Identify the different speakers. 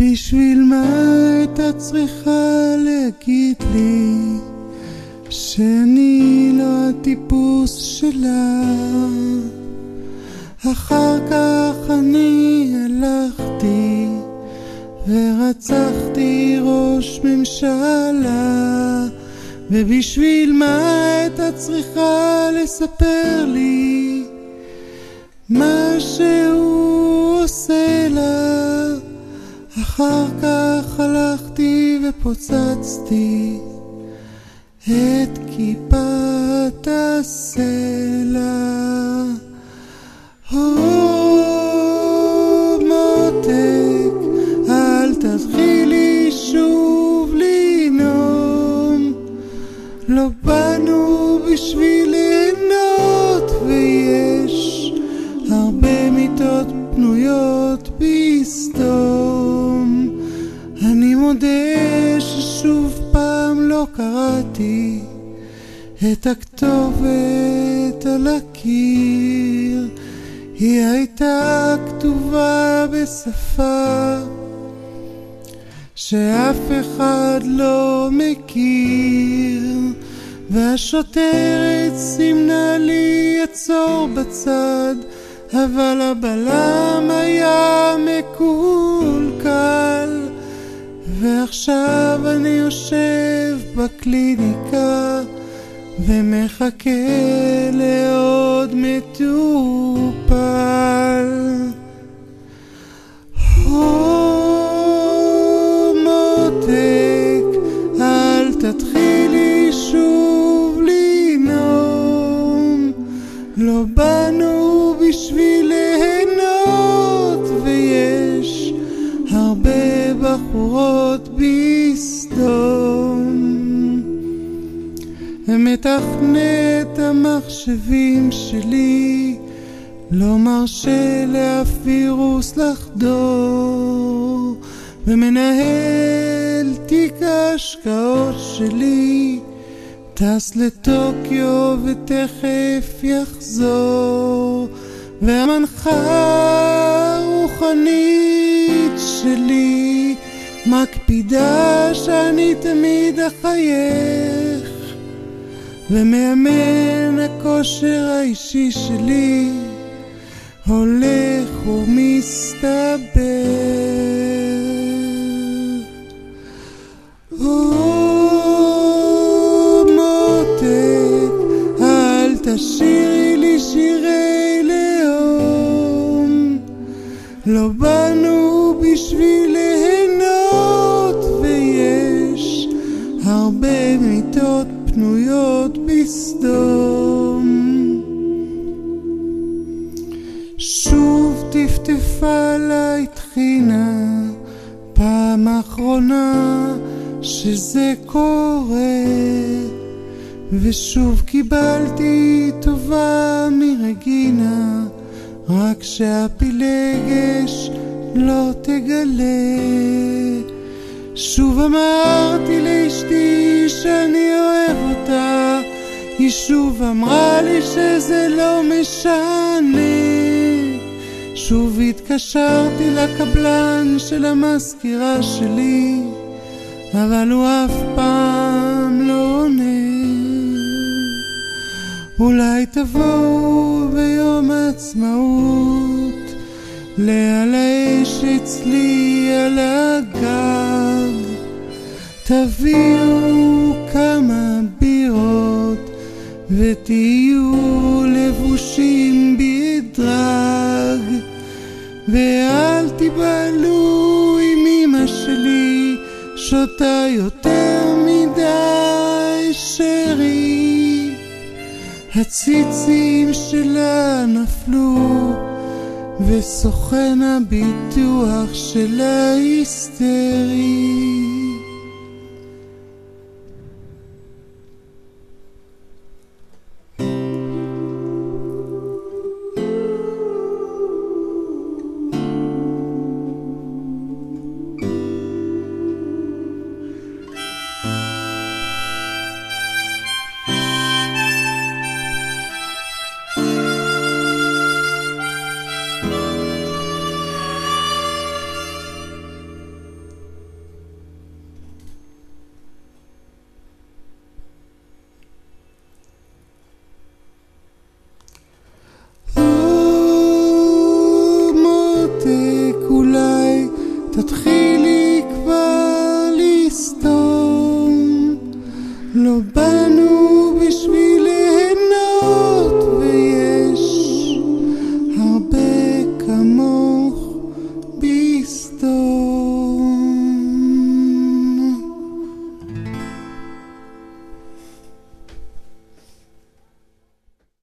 Speaker 1: בשביל מה הייתה צריכה להגיד לי שאני לא הטיפוס שלה? אחר כך אני הלכתי ורצחתי ראש ממשלה ובשביל מה הייתה צריכה לספר לי מה אחר כך הלכתי ופוצצתי את כיפת הסלע. או את הכתובת על הקיר היא הייתה כתובה בשפה שאף אחד לא מכיר והשוטרת סימנה לי עצור בצד אבל הבלם היה מקולקל ועכשיו אני יושב בקליניקה ומחכה לעוד מטופל. ומתכנת המחשבים שלי לא מרשה לאף וירוס לחדור ומנהל תיק ההשקעות שלי טס לטוקיו ותכף יחזור והמנחה הרוחנית שלי מקפידה שאני תמיד אחייך ומאמן הכושר האישי שלי הולך ומסתבר. או מותק, אל תשאירי שוב טפטפה עליי טחינה, פעם אחרונה שזה קורה, ושוב קיבלתי טובה מרגינה, רק שהפילגש לא תגלה. שוב אמרתי לאשתי שאני היא שוב אמרה לי שזה לא משנה. שוב התקשרתי לקבלן של המזכירה שלי, אבל הוא אף פעם לא עונה. אולי תבואו ביום העצמאות לעל האש אצלי על הגג תביאו כמה בירות ותהיו לבושים בדרג ואל תיבהלו עם אמא שלי שותה יותר מדי שרי. הציצים שלה נפלו וסוכן הביטוח שלה היסטרי